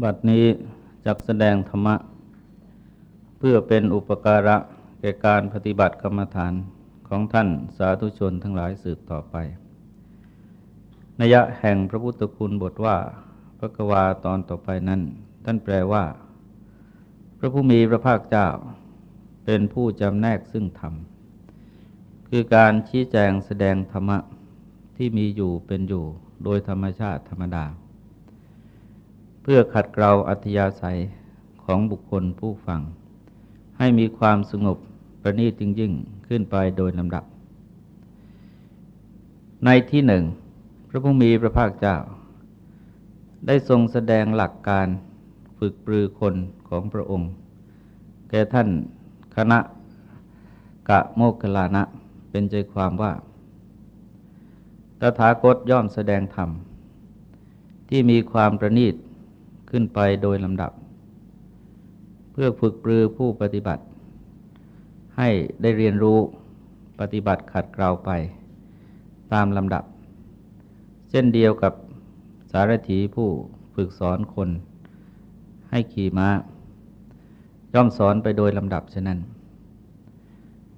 บัดนี้จักแสดงธรรมะ เพื่อเป็นอุปการะแก่การปฏิบัติกรรมฐานของท่านสาธุชนทั้งหลายสืบต่อไปนัยะแห่งพระพุทธคุณบทว่าพระกวาตอนต่อไปนั้น ท่านแปลว่า พระผู้มีพระภาคเจ้า เป็นผู้จำแนกซึ่งธรรม คือการชี้แจงแสดงธรรมะที่มีอยู่เป็นอยู่โดยธรรมชาติธรรมดา เพื่อขัดเกลาอัธยาศัยของบุคคลผู้ฟัง ให้มีความสงบประณีตจริงขึ้นไปโดยลำดับ ในที่หนึ่ง พระผู้มีพระภาคเจ้า ได้ทรงแสดงหลักการฝึกปรือคนของพระองค์ แก่ท่านคณะกะโมกขลานะเป็นใจความว่า ตถาคตย่อมแสดงธรรม ที่มีความประณีต ขึ้นไปโดยลำดับ เพื่อฝึกปรือผู้ปฏิบัติ ให้ได้เรียนรู้ปฏิบัติขัดเกลาไป ตามลำดับ เช่นเดียวกับสารถีผู้ฝึกสอนคน ให้ขี่ม้า ย่อมสอนไปโดยลำดับฉะนั้น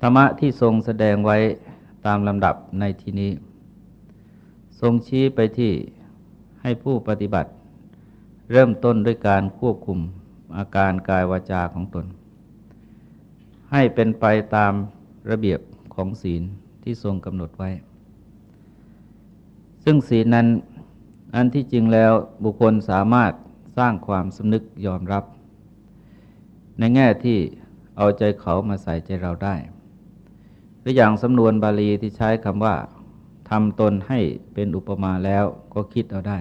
ธรรมะที่ทรงแสดงไว้ตามลำดับในที่นี้ ทรงชี้ไปที่ให้ผู้ปฏิบัติ เริ่มต้นด้วยการควบคุมอาการกายวาจาของตน ให้เป็นไปตามระเบียบของศีลที่ทรงกำหนดไว้ ซึ่งศีลนั้นอันที่จริงแล้วบุคคลสามารถสร้างความสำนึกยอมรับ ในแง่ที่เอาใจเขามาใส่ใจเราได้ หรืออย่างสำนวนบาลีที่ใช้คำว่าทำตนให้เป็นอุปมาแล้วก็คิดเอาได้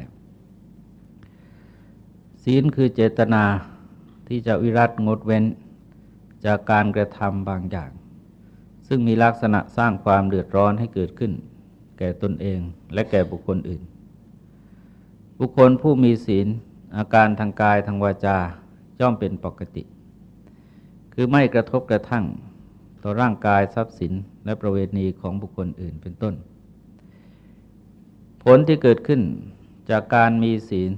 ศีลคือเจตนาที่จะวิรัตงดเว้นจากการกระทำบางอย่าง ซึ่งมีลักษณะสร้างความเดือดร้อนให้เกิดขึ้น แก่ตนเองและแก่บุคคลอื่น บุคคลผู้มีศีลอาการทางกายทางวาจาย่อมเป็นปกติ คือไม่กระทบกระทั่ง ต่อร่างกายทรัพย์สินและประเวณีของบุคคลอื่นเป็นต้น ผลที่เกิดขึ้นจากการมีศีล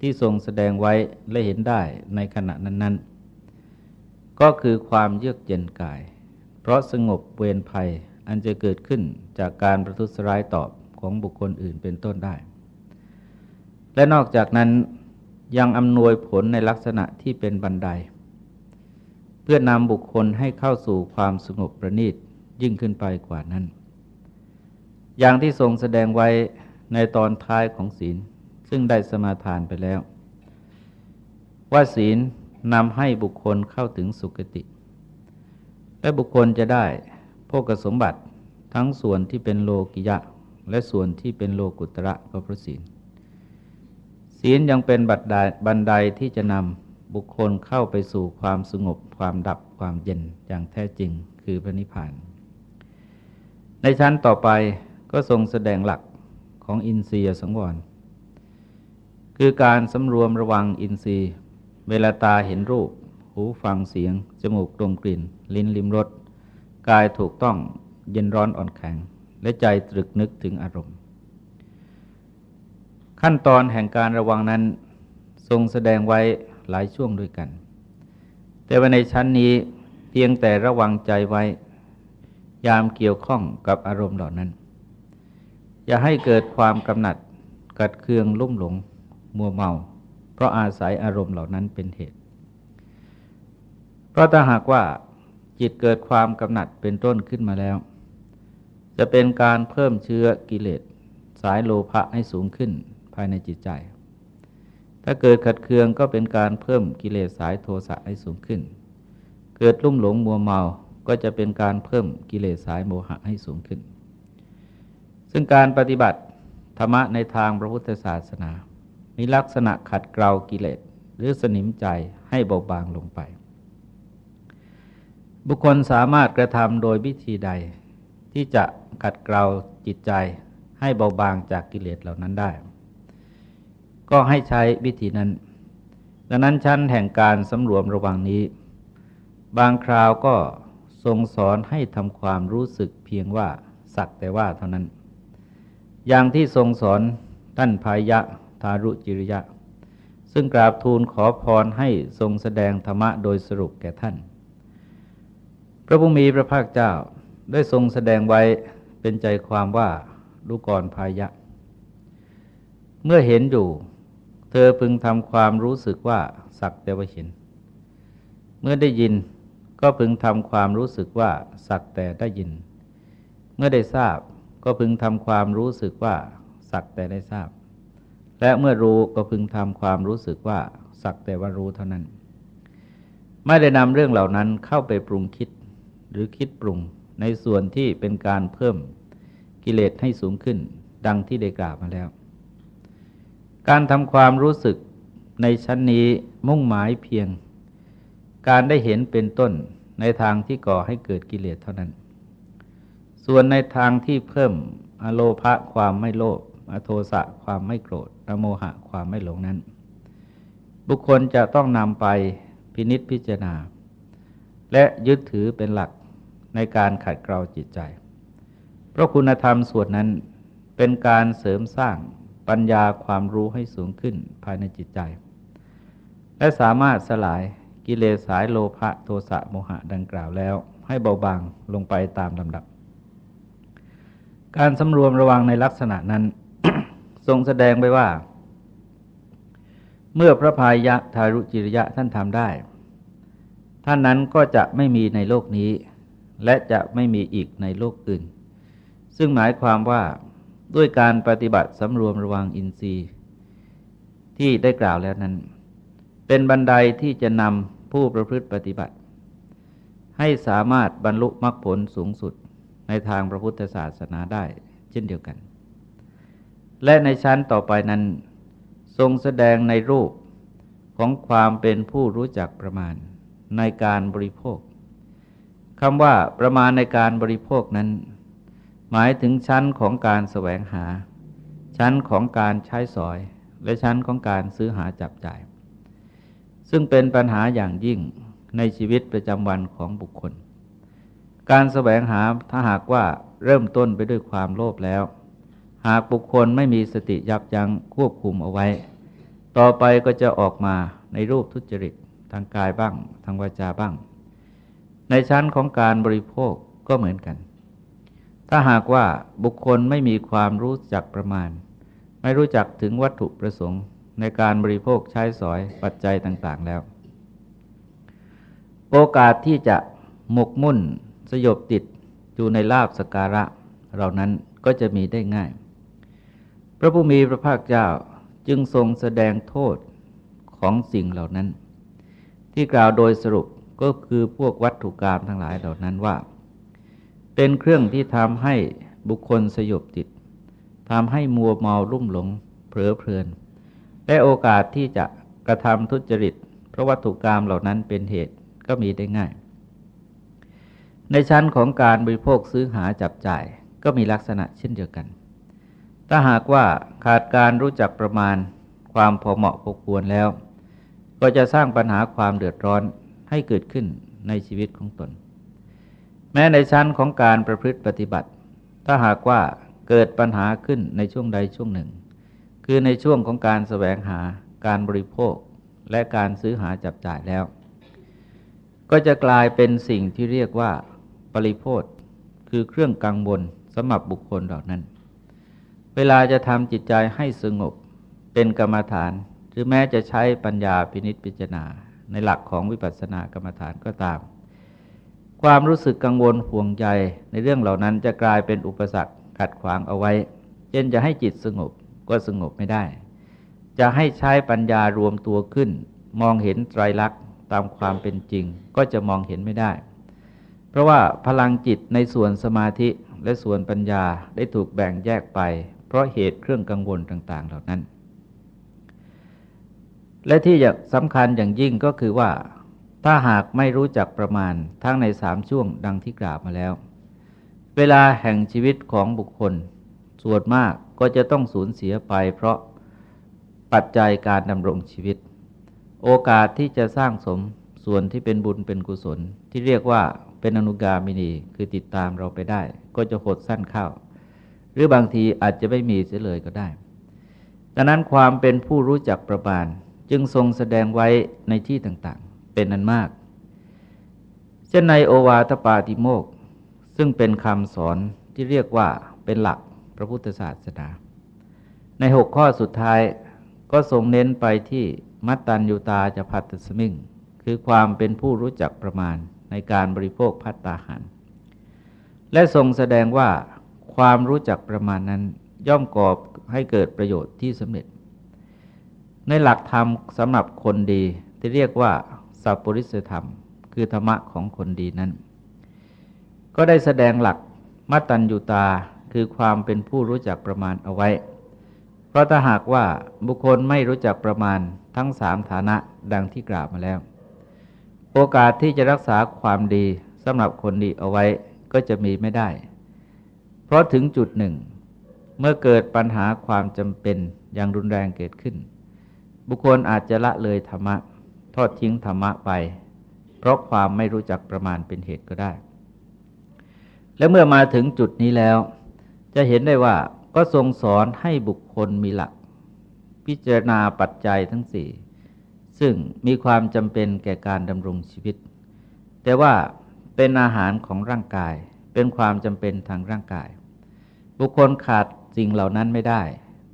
ที่ทรงแสดงไว้และเห็นได้ในขณะนั้น ๆ ก็คือความเยือกเย็นกาย เพราะสงบเวรภัยอันจะเกิดขึ้นจากการประทุษร้ายตอบของบุคคลอื่นเป็นต้นได้ และนอกจากนั้นยังอำนวยผลในลักษณะที่เป็นบันได เพื่อนำบุคคลให้เข้าสู่ความสงบประณีตยิ่งขึ้นไปกว่านั้น อย่างที่ทรงแสดงไว้ในตอนท้ายของศีล ซึ่งได้สมาทานไปแล้ว ว่าศีลนำให้บุคคลเข้าถึงสุคติ และบุคคลจะได้โภกสมบัติทั้งส่วนที่เป็นโลกิยะ และส่วนที่เป็นโลกุตระก็พระศีล ศีลยังเป็นบัดบันไดที่จะนำบุคคลเข้าไปสู่ความสงบความดับความเย็นอย่างแท้จริงคือพระนิพพาน ในชั้นต่อไปก็ทรงแสดงหลักของอินทรียสังวร คือการสำรวมระวังอินทรีย์ เวลาตาเห็นรูป หูฟังเสียง จมูกดมกลิ่น ลิ้นลิมรสกายถูกต้องเย็นร้อนอ่อนแข็ง และใจตรึกนึกถึงอารมณ์ ขั้นตอนแห่งการระวังนั้นทรงแสดงไว้หลายช่วงด้วยกัน แต่ว่าในชั้นนี้เพียงแต่ระวังใจไว้ ยามเกี่ยวข้องกับอารมณ์เหล่านั้น อย่าให้เกิดความกำหนัดกัดเคืองลุ่มหลง มัวเมา เพราะอาศัยอารมณ์เหล่านั้นเป็นเหตุ เพราะถ้าหากว่าจิตเกิดความกำหนัดเป็นต้นขึ้นมาแล้ว จะเป็นการเพิ่มเชื้อกิเลสสายโลภะให้สูงขึ้นภายในจิตใจ ถ้าเกิดขัดเคืองก็เป็นการเพิ่มกิเลสสายโทสะให้สูงขึ้น เกิดลุ่มหลงมัวเมา ก็จะเป็นการเพิ่มกิเลสสายโมหะให้สูงขึ้น ซึ่งการปฏิบัติธรรมะในทางพระพุทธศาสนา มีลักษณะขัดเกลากิเลสหรือสนิมใจให้เบาบางลงไป บุคคลสามารถกระทำโดยวิธีใด ที่จะขัดเกลาจิตใจให้เบาบางจากกิเลสเหล่านั้นได้ ก็ให้ใช้วิธีนั้น ดังนั้นชั้นแห่งการสำรวมระวังนี้ บางคราวก็ทรงสอนให้ทำความรู้สึกเพียงว่าสักแต่ว่าเท่านั้น อย่างที่ทรงสอนท่านพายะ ทารุจิริยะ ซึ่งกราบทูลขอพรให้ทรงแสดงธรรมะโดยสรุปแก่ท่าน พระผู้มีพระภาคเจ้าได้ทรงแสดงไว้เป็นใจความว่าดูกรพายะ เมื่อเห็นอยู่ เธอพึงทำความรู้สึกว่าสักแต่ว่าเห็น เมื่อได้ยินก็พึงทำความรู้สึกว่าสักแต่ได้ยิน เมื่อได้ทราบก็พึงทำความรู้สึกว่าสักแต่ได้ทราบ และเมื่อรู้ก็พึงทำความรู้สึกว่าสักแต่ว่ารู้เท่านั้น ไม่ได้นำเรื่องเหล่านั้นเข้าไปปรุงคิดหรือคิดปรุงในส่วนที่เป็นการเพิ่มกิเลสให้สูงขึ้น ดังที่ได้กล่าวมาแล้ว การทำความรู้สึกในชั้นนี้มุ่งหมายเพียง การได้เห็นเป็นต้นในทางที่ก่อให้เกิดกิเลสเท่านั้น ส่วนในทางที่เพิ่มอโลภะความไม่โลภ โทสะความไม่โกรธอโมหะความไม่หลงนั้น บุคคลจะต้องนำไปพินิษพิจารณา และยึดถือเป็นหลักในการขัดเกลาจิตใจ เพราะคุณธรรมส่วนนั้นเป็นการเสริมสร้างปัญญาความรู้ให้สูงขึ้นภายในจิตใจ และสามารถสลายกิเลสสายโลภะโทสะโมหะดังกล่าวแล้ว ให้เบาบางลงไปตามลำดับ การสำรวมระวังในลักษณะนั้น ทรงแสดงไว้ว่า เมื่อพระพายะทารุจิริยะท่านทำได้ ท่านนั้นก็จะไม่มีในโลกนี้ และจะไม่มีอีกในโลกอื่น ซึ่งหมายความว่าด้วยการปฏิบัติสำรวมระวังอินทรีย์ ที่ได้กล่าวแล้วนั้น เป็นบันไดที่จะนำผู้ประพฤติปฏิบัติ ให้สามารถบรรลุมรรคผลสูงสุดในทางพระพุทธศาสนาได้เช่นเดียวกัน และในชั้นต่อไปนั้น ทรงแสดงในรูปของความเป็นผู้รู้จักประมาณในการบริโภคคำว่าประมาณในการบริโภคนั้น หมายถึงชั้นของการแสวงหา ชั้นของการใช้สอย และชั้นของการซื้อหาจับจ่าย ซึ่งเป็นปัญหาอย่างยิ่งในชีวิตประจำวันของบุคคล การแสวงหาถ้าหากว่าเริ่มต้นไปด้วยความโลภแล้ว หากบุคคลไม่มีสติยับยั้งควบคุมเอาไว้ ต่อไปก็จะออกมาในรูปทุจริตทางกายบ้าง ทางวาจาบ้าง ในชั้นของการบริโภคก็เหมือนกัน ถ้าหากว่าบุคคลไม่มีความรู้จักประมาณ ไม่รู้จักถึงวัตถุประสงค์ในการบริโภคใช้สอยปัจจัยต่างๆแล้ว โอกาสที่จะหมกมุ่น สยบติดอยู่ในลาบสการะ เหล่านั้นก็จะมีได้ง่าย พระผู้มีพระภาคเจ้าจึงทรงแสดงโทษของสิ่งเหล่านั้น ที่กล่าวโดยสรุปก็คือพวกวัตถุกรรมทั้งหลายเหล่านั้นว่า เป็นเครื่องที่ทำให้บุคคลสยบติดทำให้มัวเมาลุ่มหลงเผลอเพลิน และโอกาสที่จะกระทำทุจริต เพราะวัตถุกรรมเหล่านั้นเป็นเหตุก็มีได้ง่าย ในชั้นของการบริโภคซื้อหาจับจ่ายก็มีลักษณะเช่นเดียวกัน ถ้าหากว่าขาดการรู้จักประมาณความพอเหมาะพอควรแล้ว ก็จะสร้างปัญหาความเดือดร้อนให้เกิดขึ้นในชีวิตของตน แม้ในชั้นของการประพฤติปฏิบัติ ถ้าหากว่าเกิดปัญหาขึ้นในช่วงใดช่วงหนึ่ง คือในช่วงของการแสวงหาการบริโภคและการซื้อหาจับจ่ายแล้ว ก็จะกลายเป็นสิ่งที่เรียกว่า ปริโภคคือเครื่องกังวลสำหรับบุคคลเหล่านั้น เวลาจะทำจิตใจให้สงบเป็นกรรมฐาน หรือแม้จะใช้ปัญญาพินิษพิจารณา ในหลักของวิปัสสนากรรมฐานก็ตาม ความรู้สึกกังวลห่วงใยในเรื่องเหล่านั้นจะกลายเป็นอุปสรรคขัดขวางเอาไว้ เช่นจะให้จิตสงบก็สงบไม่ได้ จะให้ใช้ปัญญารวมตัวขึ้น มองเห็นไตรลักษณ์ตามความเป็นจริง ก็จะมองเห็นไม่ได้ เพราะว่าพลังจิตในส่วนสมาธิและส่วนปัญญาได้ถูกแบ่งแยกไป เพราะเหตุเครื่องกังวลต่าง ๆ เหล่านั้น และที่สำคัญอย่างยิ่งก็คือว่า ถ้าหากไม่รู้จักประมาณทั้งในสามช่วงดังที่กล่าวมาแล้ว เวลาแห่งชีวิตของบุคคล ส่วนมากก็จะต้องสูญเสียไป เพราะปัจจัยการดำรงชีวิต โอกาสที่จะสร้างสมส่วนที่เป็นบุญเป็นกุศล ที่เรียกว่าเป็นอนุกามินีคือติดตามเราไปได้ ก็จะหดสั้นเข้า หรือบางทีอาจจะไม่มีเสียเลยก็ได้ ดังนั้นความเป็นผู้รู้จักประมาณจึงทรงแสดงไว้ในที่ต่างๆ เป็นอันมาก เช่นในโอวาทปาติโมก ซึ่งเป็นคำสอนที่เรียกว่าเป็นหลักพระพุทธศาสนา ในหกข้อสุดท้ายก็ทรงเน้นไปที่มัตตัญญูตาจะพัตสมิงคือความเป็นผู้รู้จักประมาณในการบริโภคพัตตาหาร และทรงแสดงว่า ความรู้จักประมาณนั้นย่อมก่อให้เกิดประโยชน์ที่สำเร็จ ในหลักธรรมสำหรับคนดีที่เรียกว่าสัพปริสธรรม คือธรรมะของคนดีนั้น ก็ได้แสดงหลักมัตตัญญูตาคือความเป็นผู้รู้จักประมาณเอาไว้ เพราะถ้าหากว่าบุคคลไม่รู้จักประมาณทั้งสามฐานะดังที่กล่าวมาแล้ว โอกาสที่จะรักษาความดีสำหรับคนดีเอาไว้ก็จะมีไม่ได้ เพราะถึงจุดหนึ่ง เมื่อเกิดปัญหาความจำเป็นอย่างรุนแรงเกิดขึ้น บุคคลอาจจะละเลยธรรมะ ทอดทิ้งธรรมะไป เพราะความไม่รู้จักประมาณเป็นเหตุก็ได้ และเมื่อมาถึงจุดนี้แล้ว จะเห็นได้ว่าก็ทรงสอนให้บุคคลมีหลัก พิจารณาปัจจัยทั้งสี่ซึ่งมีความจำเป็นแก่การดำรงชีวิต แต่ว่าเป็นอาหารของร่างกาย เป็นความจำเป็นทางร่างกาย บุคคลขาดสิ่งเหล่านั้นไม่ได้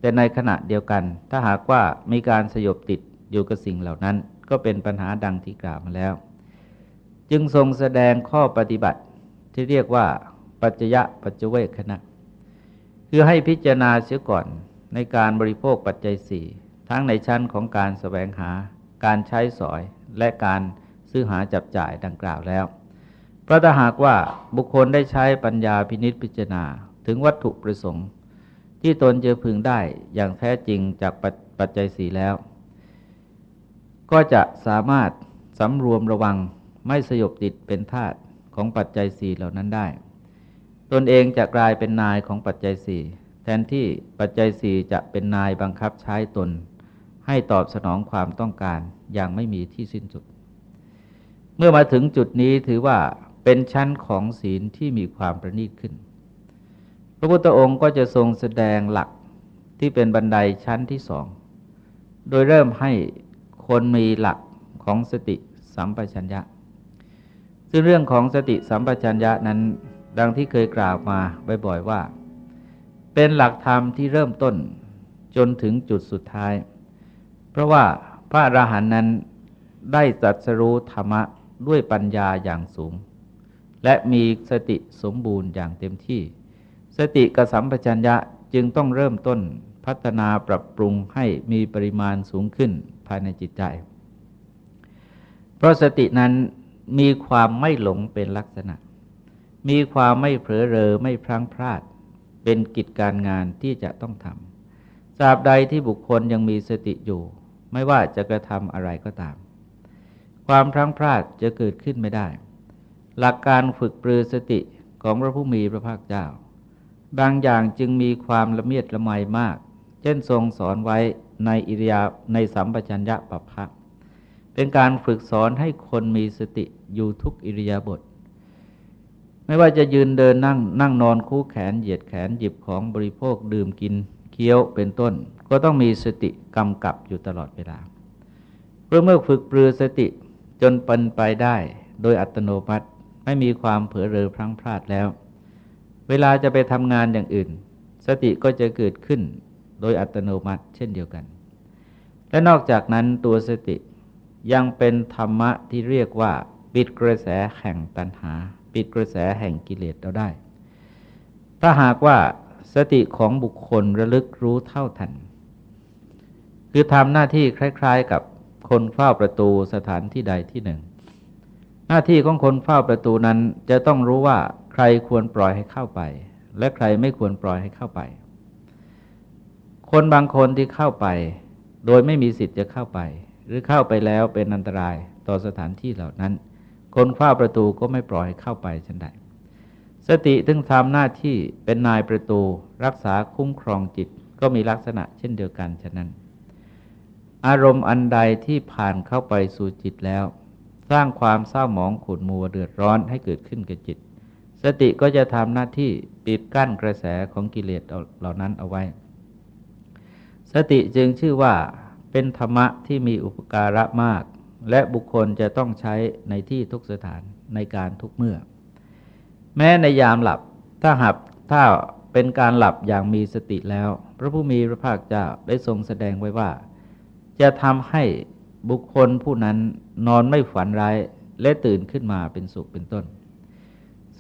แต่ในขณะเดียวกัน ถ้าหากว่ามีการสยบติดอยู่กับสิ่งเหล่านั้น ก็เป็นปัญหาดังที่กล่าวมาแล้ว จึงทรงแสดงข้อปฏิบัติที่เรียกว่าปัจจยะปัจเจเวคณะ คือให้พิจารณาเสียก่อนในการบริโภคปัจจัยสี่ทั้งในชั้นของการสแสวงหา การใช้สอยและการซื้อหาจับจ่ายดังกล่าวแล้ว เพราะถ้าหากว่าบุคคลได้ใช้ปัญญาพินิษพิจารณา ถึงวัตถุประสงค์ ที่ตนจะพึงได้อย่างแท้จริงจากปัจจัยสีแล้ว ก็จะสามารถสำรวมระวังไม่สยบติดเป็นทาตของปัจจัยสี่เหล่านั้นได้ ตนเองจะกลายเป็นนายของปัจจัยสี่แทนที่ปัจจัยสี่จะเป็นนายบังคับใช้ตน ให้ตอบสนองความต้องการอย่างไม่มีที่สิ้นสุด เมื่อมาถึงจุดนี้ถือว่าเป็นชั้นของศีลที่มีความประณีตขึ้น พระพุทธองค์ก็จะทรงแสดงหลักที่เป็นบันไดชั้นที่สอง โดยเริ่มให้คนมีหลักของสติสัมปชัญญะ ซึ่งเรื่องของสติสัมปชัญญะนั้น ดังที่เคยกล่าวมาบ่อยๆว่า เป็นหลักธรรมที่เริ่มต้นจนถึงจุดสุดท้าย เพราะว่าพระอราหันต์นั้นได้จัดสรู้ธรรมะด้วยปัญญาอย่างสูง และมีสติสมบูรณ์อย่างเต็มที่ สติกสัมปชัญญะจึงต้องเริ่มต้นพัฒนาปรับปรุงให้มีปริมาณสูงขึ้นภายในจิตใจ เพราะสตินั้นมีความไม่หลงเป็นลักษณะ มีความไม่เผลอเรอไม่พลั้งพลาด เป็นกิจการงานที่จะต้องทำตราบใดที่บุคคลยังมีสติอยู่ ไม่ว่าจะกระทำอะไรก็ตาม ความพลั้งพลาดจะเกิดขึ้นไม่ได้ หลักการฝึกปรือสติของพระผู้มีพระภาคเจ้า บางอย่างจึงมีความละเมียดละไมมาก เช่นทรงสอนไว้ในอิริยาในสัมปชัญญะปปภะเป็นการฝึกสอนให้คนมีสติอยู่ทุกอิริยาบถไม่ว่าจะยืนเดินนั่งนั่งนอนคู่แขนเหยียดแขนหยิบของบริโภคดื่มกินเคี้ยวเป็นต้น ก็ต้องมีสติกำกับอยู่ตลอดเวลาเพื่อเมื่อฝึกปรือสติจนเป็นไปได้ โดยอัตโนมัติไม่มีความเผลอเรอพลั้งพลาดแล้ว เวลาจะไปทำงานอย่างอื่น สติก็จะเกิดขึ้นโดยอัตโนมัติเช่นเดียวกัน และนอกจากนั้นตัวสติยังเป็นธรรมะที่เรียกว่าปิดกระแสแห่งตัณหา ปิดกระแสแห่งกิเลสเราได้ ถ้าหากว่าสติของบุคคลระลึกรู้เท่าทัน คือทำหน้าที่คล้าย ๆ กับคนเฝ้าประตูสถานที่ใดที่หนึ่ง หน้าที่ของคนเฝ้าประตูนั้นจะต้องรู้ว่า ใครควรปล่อยให้เข้าไป และใครไม่ควรปล่อยให้เข้าไป คนบางคนที่เข้าไป โดยไม่มีสิทธิ์จะเข้าไป หรือเข้าไปแล้วเป็นอันตรายต่อสถานที่เหล่านั้น คนเฝ้าประตูก็ไม่ปล่อยให้เข้าไปฉันใดสติถึงทำหน้าที่เป็นนายประตู รักษาคุ้มครองจิตก็มีลักษณะเช่นเดียวกันฉะนั้น อารมณ์อันใดที่ผ่านเข้าไปสู่จิตแล้ว สร้างความเศร้าหมองขุ่นมัวเดือดร้อนให้เกิดขึ้นกับจิต สติก็จะทำหน้าที่ปิดกั้นกระแสของกิเลสเหล่านั้นเอาไว้ สติจึงชื่อว่าเปเป็นธรรมะที่มีอุปการะมาก และบุคคลจะต้องใช้ในที่ทุกสถานในการทุกเมื่อ แม้ในยามหลับถ้าหับถ้าเป็นการหลับอย่างมีสติแล้ว พระผู้มีพระภาคเจ้าได้ทรงแสดงไว้ว่า จะทำให้บุคคลผู้นั้นนอนไม่ฝันร้ายและตื่นขึ้นมาเป็นสุขเป็นต้น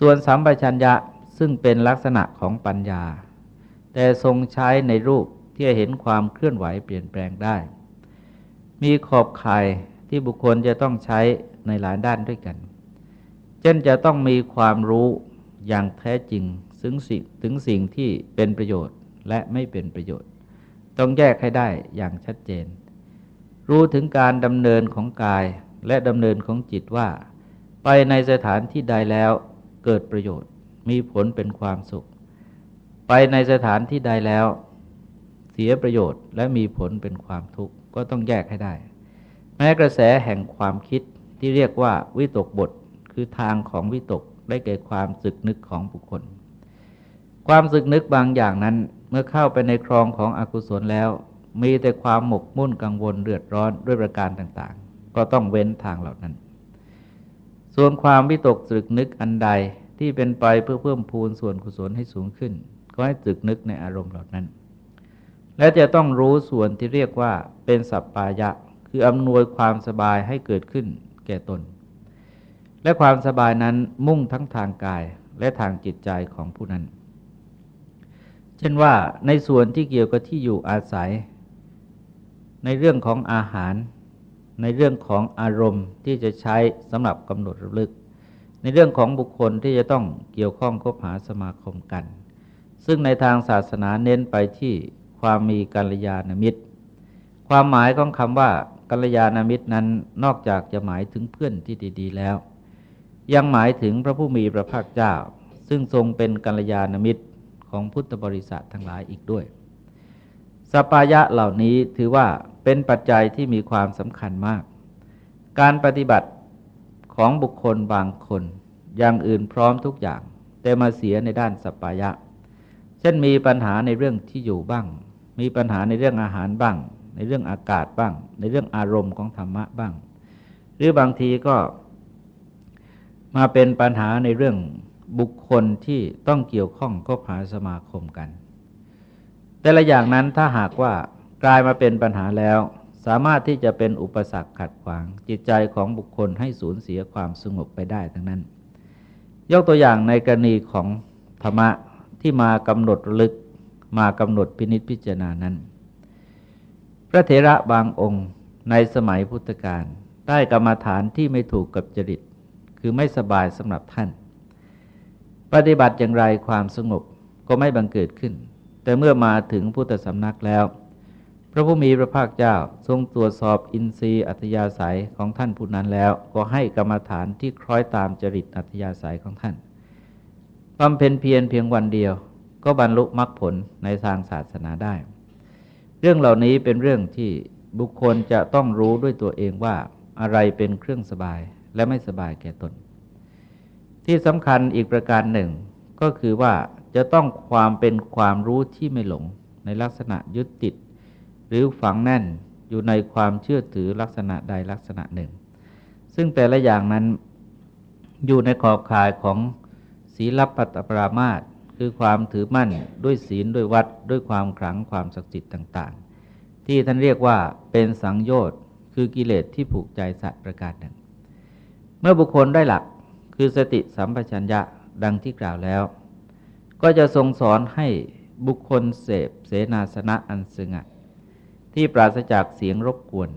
ส่วนสัมปชัญญะซึ่งเป็นลักษณะของปัญญา แต่ทรงใช้ในรูปที่เห็นความเคลื่อนไหวเปลี่ยนแปลงได้ มีขอบข่ายที่บุคคลจะต้องใช้ในหลายด้านด้วยกัน เช่นจะต้องมีความรู้อย่างแท้จริงถึงสิ่งถึงสิ่งที่เป็นประโยชน์และไม่เป็นประโยชน์ ต้องแยกให้ได้อย่างชัดเจน รู้ถึงการดำเนินของกายและดำเนินของจิตว่า ไปในสถานที่ใดแล้ว เกิดประโยชน์ มีผลเป็นความสุข ไปในสถานที่ใดแล้ว เสียประโยชน์และมีผลเป็นความทุกข์ก็ต้องแยกให้ได้ แม้กระแสแห่งความคิดที่เรียกว่าวิตกบทคือทางของวิตกได้แก่ความสึกนึกของบุคคล ความสึกนึกบางอย่างนั้นเมื่อเข้าไปในครองของอกุศลแล้ว มีแต่ความหมกมุ่นกังวลเดือดร้อนด้วยประการต่างๆ ก็ต้องเว้นทางเหล่านั้น ส่วนความวิตกสึกนึกอันใดที่เป็นไปเพื่อเพิ่มพูนส่วนกุศลให้สูงขึ้น ก็ให้สึกนึกในอารมณ์เหล่านั้น และจะต้องรู้ส่วนที่เรียกว่าเป็นสัปปายะ คืออำนวยความสบายให้เกิดขึ้นแก่ตน และความสบายนั้นมุ่งทั้งทางกายและทางจิตใจของผู้นั้น เช่นว่าในส่วนที่เกี่ยวกับที่อยู่อาศัย ในเรื่องของอาหาร ในเรื่องของอารมณ์ที่จะใช้สำหรับกำหนดระลึก ในเรื่องของบุคคลที่จะต้องเกี่ยวข้องคบหาสมาคมกัน ซึ่งในทางศาสนาเน้นไปที่ความมีกัลยาณมิตร ความหมายของคำว่ากัลยาณมิตรนั้นนอกจากจะหมายถึงเพื่อนที่ดี ๆ แล้ว ยังหมายถึงพระผู้มีพระภาคเจ้า ซึ่งทรงเป็นกัลยาณมิตรของพุทธบริษัททั้งหลายอีกด้วยสปายะเหล่านี้ถือว่า เป็นปัจจัยที่มีความสำคัญมาก การปฏิบัติของบุคคลบางคนอย่างอื่นพร้อมทุกอย่าง แต่มาเสียในด้านสปายะ เช่นมีปัญหาในเรื่องที่อยู่บ้าง มีปัญหาในเรื่องอาหารบ้าง ในเรื่องอากาศบ้าง ในเรื่องอารมณ์ของธรรมะบ้าง หรือบางทีก็มาเป็นปัญหาในเรื่องบุคคลที่ต้องเกี่ยวข้องก็หาสมาคมกัน แต่ละอย่างนั้นถ้าหากว่า กลายมาเป็นปัญหาแล้ว สามารถที่จะเป็นอุปสรรคขัดขวาง จิตใจของบุคคลให้สูญเสียความสงบไปได้ทั้งนั้น ยกตัวอย่างในกรณีของธรรมะที่มากำหนดลึกมากำหนดพินิจพิจารณานั้น พระเถระบางองค์ในสมัยพุทธกาลได้กรรมฐานที่ไม่ถูกกับจริต คือไม่สบายสำหรับท่าน ปฏิบัติอย่างไรความสงบก็ไม่บังเกิดขึ้น แต่เมื่อมาถึงพุทธสำนักแล้ว ระผู้มีพระภาคเจ้าทรงตรวจสอบอินทรีย์อัธยาศัยของท่านผู้นั้นแล้ว ก็ให้กรรมฐานที่คล้อยตามจริตอัธยาศัยของท่านบำเพ็ญเพียรเพียงวันเดียว ก็บรรลุมรรคผลในทางศาสนาได้ เรื่องเหล่านี้เป็นเรื่องที่บุคคลจะต้องรู้ด้วยตัวเองว่าอะไรเป็นเครื่องสบายและไม่สบายแก่ตน ที่สำคัญอีกประการหนึ่ง ก็คือว่าจะต้องความเป็นความรู้ที่ไม่หลงในลักษณะยึดติด หรือฝังแน่นอยู่ในความเชื่อถือลักษณะใดลักษณะหนึ่ง ซึ่งแต่ละอย่างนั้นอยู่ในขอบข่ายของศีลปัตตปรามาตคือความถือมั่นด้วยศีลด้วยวัดด้วยความขลังความศักดิ์สิทธิ์ต่าง ๆ ที่ท่านเรียกว่าเป็นสังโยชน์คือกิเลสที่ผูกใจสัตว์ประการหนึ่ง เมื่อบุคคลได้หลักคือสติสัมปชัญญะดังที่กล่าวแล้ว ก็จะทรงสอนให้บุคคลเสพเสนาสนะอันสงัด ที่ปราศจากเสียงรบกวน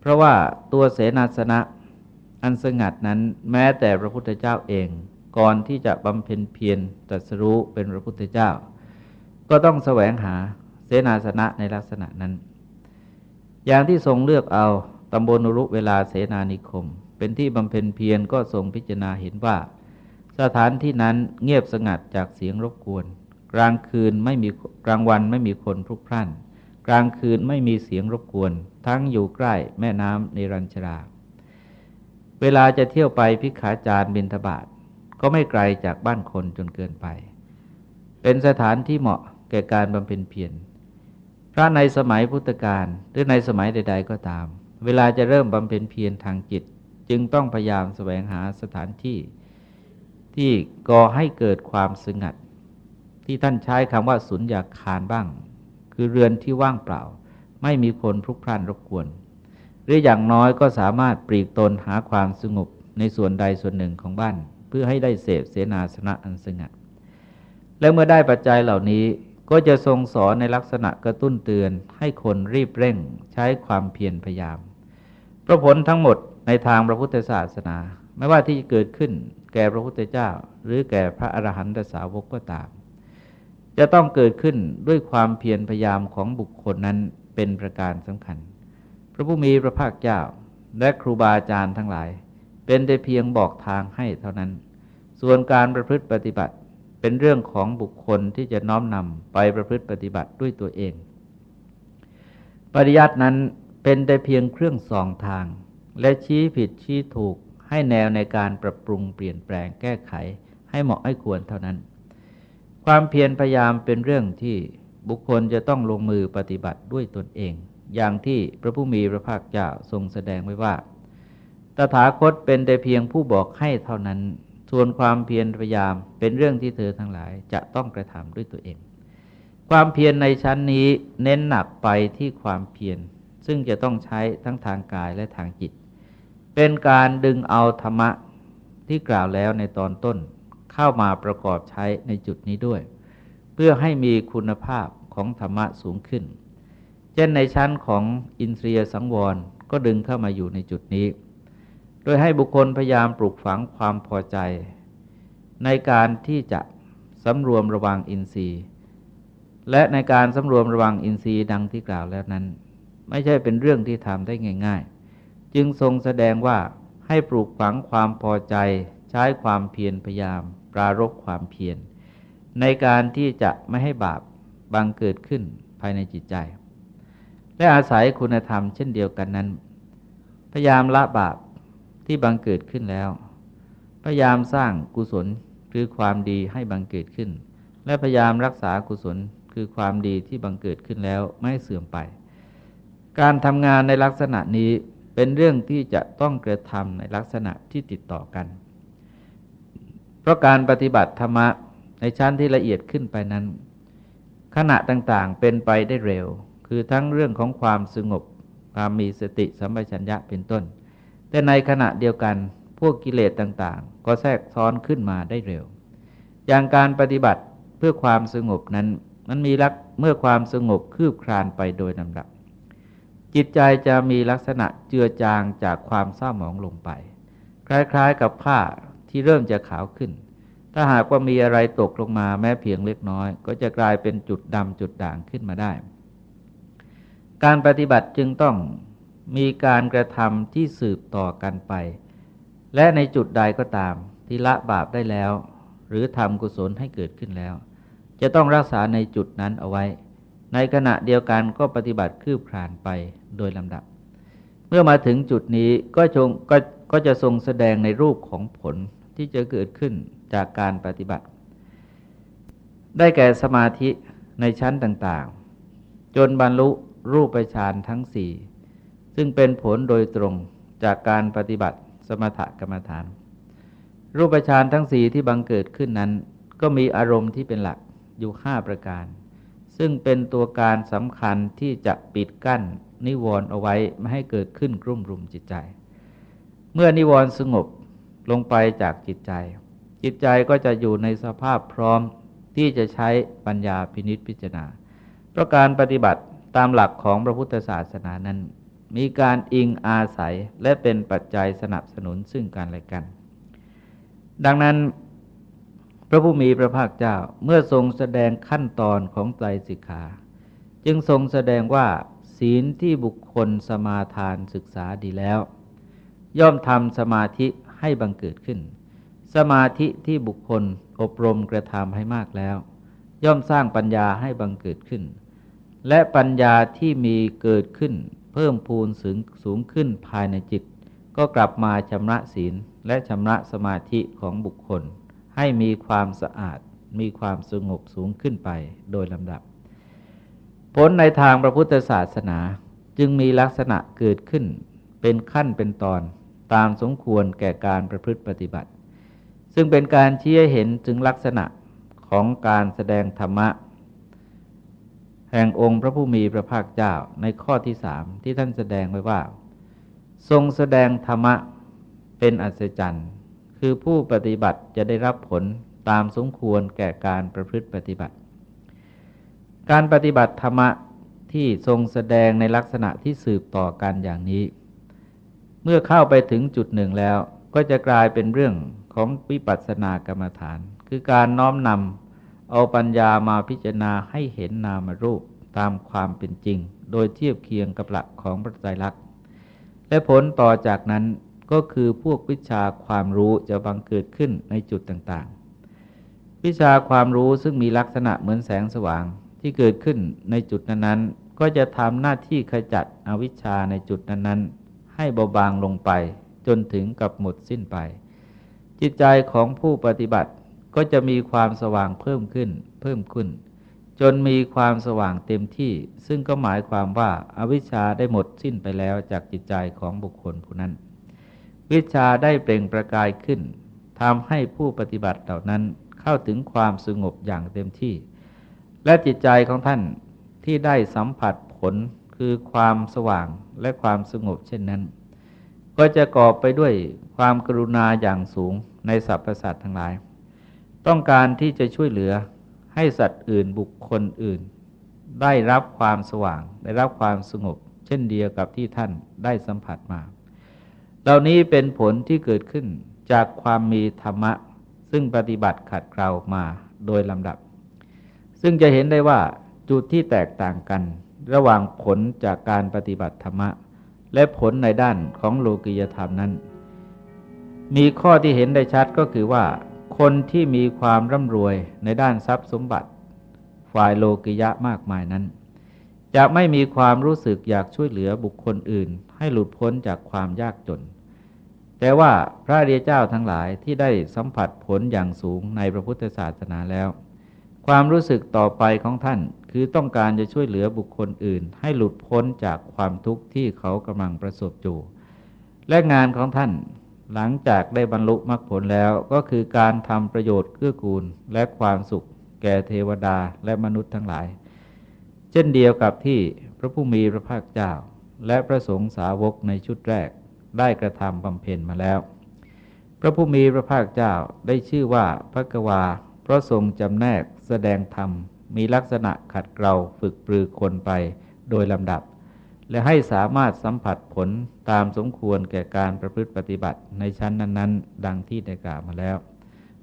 เพราะว่าตัวเสนาสนะอันสงัดนั้นแม้แต่พระพุทธเจ้าเอง ก่อนที่จะบำเพ็ญเพียรตรัสรู้เป็นพระพุทธเจ้า ก็ต้องแสวงหาเสนาสนะในลักษณะนั้น อย่างที่ทรงเลือกเอาตำบลนรุเวลาเสนานิคม เป็นที่บำเพ็ญเพียรก็ทรงพิจารณาเห็นว่า สถานที่นั้นเงียบสงัดจากเสียงรบกวน กลางคืนไม่มีกลางวันไม่มีคนพลุกพล่าน กลางคืนไม่มีเสียงรบกวน ทั้งอยู่ใกล้แม่น้ำในรัญชรา เวลาจะเที่ยวไปพิขาจารบินทบาทก็ไม่ไกลจากบ้านคนจนเกินไป เป็นสถานที่เหมาะแก่การบำเพ็ญเพียร พระในสมัยพุทธกาลหรือในสมัยใด ๆ ก็ตาม เวลาจะเริ่มบำเพ็ญเพียรทางจิต จึงต้องพยายามแสวงหาสถานที่ที่ก่อให้เกิดความสงัด ที่ท่านใช้คำว่าสุญญาคารบ้าง คือเรือนที่ว่างเปล่า ไม่มีคนพลุกพล่านรบกวน หรืออย่างน้อยก็สามารถปลีกตนหาความสงบในส่วนใดส่วนหนึ่งของบ้าน เพื่อให้ได้เสพเสนาสนะอันสงัด และเมื่อได้ปัจจัยเหล่านี้ก็จะทรงสอนในลักษณะกระตุ้นเตือนให้คนรีบเร่งใช้ความเพียรพยายามพระผลทั้งหมดในทางพระพุทธศาสนา ไม่ว่าที่เกิดขึ้นแก่พระพุทธเจ้า หรือแก่พระอรหันตสาวกก็ตาม จะต้องเกิดขึ้นด้วยความเพียรพยายามของบุคคลนั้นเป็นประการสำคัญ พระผู้มีพระภาคเจ้า และครูบาอาจารย์ทั้งหลาย เป็นแต่เพียงบอกทางให้เท่านั้น ส่วนการประพฤติปฏิบัติเป็นเรื่องของบุคคลที่จะน้อมนำไปประพฤติปฏิบัติด้วยตัวเอง ปริยัตินั้นเป็นแต่เพียงเครื่องส่องทาง และชี้ผิดชี้ถูกให้แนวในการปรับปรุงเปลี่ยนแปลงแก้ไขให้เหมาะให้ควรเท่านั้น ความเพียรพยายามเป็นเรื่องที่บุคคลจะต้องลงมือปฏิบัติด้วยตนเอง อย่างที่พระผู้มีพระภาคเจ้าทรงแสดงไว้ว่า ตถาคตเป็นแต่เพียงผู้บอกให้เท่านั้น ส่วนความเพียรพยายามเป็นเรื่องที่เธอทั้งหลายจะต้องกระทำด้วยตัวเอง ความเพียรในชั้นนี้เน้นหนักไปที่ความเพียรซึ่งจะต้องใช้ทั้งทางกายและทางจิต เป็นการดึงเอาธรรมะที่กล่าวแล้วในตอนต้น เข้ามาประกอบใช้ในจุดนี้ด้วย เพื่อให้มีคุณภาพของธรรมะสูงขึ้น เช่นในชั้นของอินทรียสังวรก็ดึงเข้ามาอยู่ในจุดนี้ โดยให้บุคคลพยายามปลูกฝังความพอใจ ในการที่จะสำรวมระวังอินทรีย์ และในการสำรวมระวังอินทรีย์ดังที่กล่าวแล้วนั้น ไม่ใช่เป็นเรื่องที่ทำได้ง่าย ๆ จึงทรงแสดงว่าให้ปลูกฝังความพอใจ ใช้ความเพียรพยายาม ปรารบความเพียรในการที่จะไม่ให้บาปบังเกิดขึ้นภายในจิตใจ และอาศัยคุณธรรมเช่นเดียวกันนั้น พยายามละบาปที่บังเกิดขึ้นแล้ว พยายามสร้างกุศลคือความดีให้บังเกิดขึ้น และพยายามรักษากุศลคือความดีที่บังเกิดขึ้นแล้วไม่เสื่อมไป การทำงานในลักษณะนี้เป็นเรื่องที่จะต้องกระทำในลักษณะที่ติดต่อกัน ราะการปฏิบัติธรรมะในชั้นที่ละเอียดขึ้นไปนั้น ขณะต่างๆเป็นไปได้เร็ว คือทั้งเรื่องของความสงบ ความมีสติสัมปชัญญะเป็นต้น แต่ในขณะเดียวกันพวกกิเลสต่างๆ ก็แทรกซ้อนขึ้นมาได้เร็ว อย่างการปฏิบัติเพื่อความสงบนั้น มันมีลักเมื่อความสงบคืบคลานไปโดยลำดับ จิตใจจะมีลักษณะเจือจางจากความเศร้าหมองลงไป คล้ายๆกับผ้า ที่เริ่มจะขาวขึ้น ถ้าหากว่ามีอะไรตกลงมาแม้เพียงเล็กน้อย ก็จะกลายเป็นจุดดำจุดด่างขึ้นมาได้ การปฏิบัติจึงต้องมีการกระทำที่สืบต่อกันไป และในจุดใดก็ตาม ที่ละบาปได้แล้ว หรือทำกุศลให้เกิดขึ้นแล้ว จะต้องรักษาในจุดนั้นเอาไว้ ในขณะเดียวกันก็ปฏิบัติคืบคลานไปโดยลำดับ เมื่อมาถึงจุดนี้ก็จงกก็จะทรงแสดงในรูปของผล ที่จะเกิดขึ้นจากการปฏิบัติ ได้แก่สมาธิในชั้นต่างๆ จนบรรลุรูปฌานทั้งสี่ซึ่งเป็นผลโดยตรงจากการปฏิบัติสมถกรรมฐาน รูปฌานทั้งสี่ที่บังเกิดขึ้นนั้น ก็มีอารมณ์ที่เป็นหลักอยู่ห้าประการ ซึ่งเป็นตัวการสำคัญที่จะปิดกั้นนิวรณ์เอาไว้ไม่ให้เกิดขึ้นกลุ่มรุมจิตใจ เมื่อนิวรณ์สงบ ลงไปจากจิตใจ จิตใจก็จะอยู่ในสภาพพร้อมที่จะใช้ปัญญาพินิษพิจารณาเพราะการปฏิบัติตามหลักของพระพุทธศาสนานั้น มีการอิงอาศัยและเป็นปัจจัยสนับสนุนซึ่งกันและกัน ดังนั้น พระผู้มีพระภาคเจ้าเมื่อทรงแสดงขั้นตอนของไตรสิกขา จึงทรงแสดงว่าศีลที่บุคคลสมาทานศึกษาดีแล้ว ย่อมทำสมาธิ ให้บังเกิดขึ้น สมาธิที่บุคคลอบรมกระทำให้มากแล้ว ย่อมสร้างปัญญาให้บังเกิดขึ้น และปัญญาที่มีเกิดขึ้น เพิ่มพูนสูงสูงขึ้นภายในจิต ก็กลับมาชำระศีลและชำระสมาธิของบุคคล ให้มีความสะอาดมีความสงบสูงขึ้นไปโดยลำดับ ผลในทางพระพุทธศาสนาจึงมีลักษณะเกิดขึ้นเป็นขั้นเป็นตอน ตามสมควรแก่การประพฤติปฏิบัติ ซึ่งเป็นการชี้ให้เห็นถึงลักษณะของการแสดงธรรมะ แห่งองค์พระผู้มีพระภาคเจ้าในข้อที่สามที่ท่านแสดงไว้ว่า ทรงแสดงธรรมะเป็นอัศจรรย์ คือผู้ปฏิบัติจะได้รับผลตามสมควรแก่การประพฤติปฏิบัติ การปฏิบัติธรรมะที่ทรงแสดงในลักษณะที่สืบต่อกันอย่างนี้ มื่อเข้าไปถึงจุดหนึ่งแล้ว ก็จะกลายเป็นเรื่องของวิปัสสนากรรมฐาน คือการน้อมนำเอาปัญญามาพิจารณาให้เห็นนามรูปตามความเป็นจริง โดยเทียบเคียงกับหลักของพระไตรลักษณ์และผลต่อจากนั้นก็คือพวกวิชาความรู้จะบังเกิดขึ้นในจุดต่างๆ วิชาความรู้ซึ่งมีลักษณะเหมือนแสงสว่างที่เกิดขึ้นในจุดนั้นๆ ก็จะทำหน้าที่ขจัดอวิชชาในจุดนั้นๆ ให้เบาบางลงไป จนถึงกับหมดสิ้นไป จิตใจของผู้ปฏิบัติก็จะมีความสว่างเพิ่มขึ้น เพิ่มขึ้น จนมีความสว่างเต็มที่ ซึ่งก็หมายความว่าอาวิชชาได้หมดสิ้นไปแล้วจากจิตใจของบุคคลผู้นั้น วิชาได้เปล่งประกายขึ้นทำให้ผู้ปฏิบัติเหล่านั้นเข้าถึงความสงบอย่างเต็มที่ และจิตใจของท่านที่ได้สัมผัสผล คือความสว่างและความสงบเช่นนั้น ก็จะกอบไปด้วยความกรุณาอย่างสูงในสรรพสัตว์ทั้งหลาย ต้องการที่จะช่วยเหลือให้สัตว์อื่นบุคคลอื่น ได้รับความสว่าง ได้รับความสงบ เช่นเดียวกับที่ท่านได้สัมผัสมา เหล่านี้เป็นผลที่เกิดขึ้นจากความมีธรรมะ ซึ่งปฏิบัติขัดเกลามาโดยลำดับ ซึ่งจะเห็นได้ว่าจุดที่แตกต่างกัน ระหว่างผลจากการปฏิบัติธรรมะ และผลในด้านของโลกิยธรรมนั้น มีข้อที่เห็นได้ชัดก็คือว่า คนที่มีความร่ำรวยในด้านทรัพย์สมบัติ ฝ่ายโลกิยะมากมายนั้น จะไม่มีความรู้สึกอยากช่วยเหลือบุคคลอื่น ให้หลุดพ้นจากความยากจน แต่ว่าพระเดียเจ้าทั้งหลายที่ได้สัมผัสผลอย่างสูงในพระพุทธศาสนาแล้วความรู้สึกต่อไปของท่าน คือต้องการจะช่วยเหลือบุคคลอื่น ให้หลุดพ้นจากความทุกข์ที่เขากำลังประสบอยู่และงานของท่านหลังจากได้บรรลุมรรคผลแล้วก็คือการทำประโยชน์เกื้อกูลและความสุข แก่เทวดาและมนุษย์ทั้งหลาย เช่นเดียวกับที่พระผู้มีพระภาคเจ้า และพระสงฆ์สาวกในชุดแรกได้กระทำบำเพ็ญมาแล้ว พระผู้มีพระภาคเจ้าได้ชื่อว่าพระกวาเพราะทรงจำแนกแสดงธรรม มีลักษณะขัดเกลาฝึกปรือคนไปโดยลำดับ และให้สามารถสัมผัสผลตามสมควรแก่การประพฤติปฏิบัติในชั้นนั้น ๆ ดังที่ได้กล่าวมาแล้ว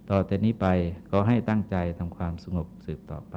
ต่อแต่นี้ไปก็ให้ตั้งใจทำความสงบสืบต่อไป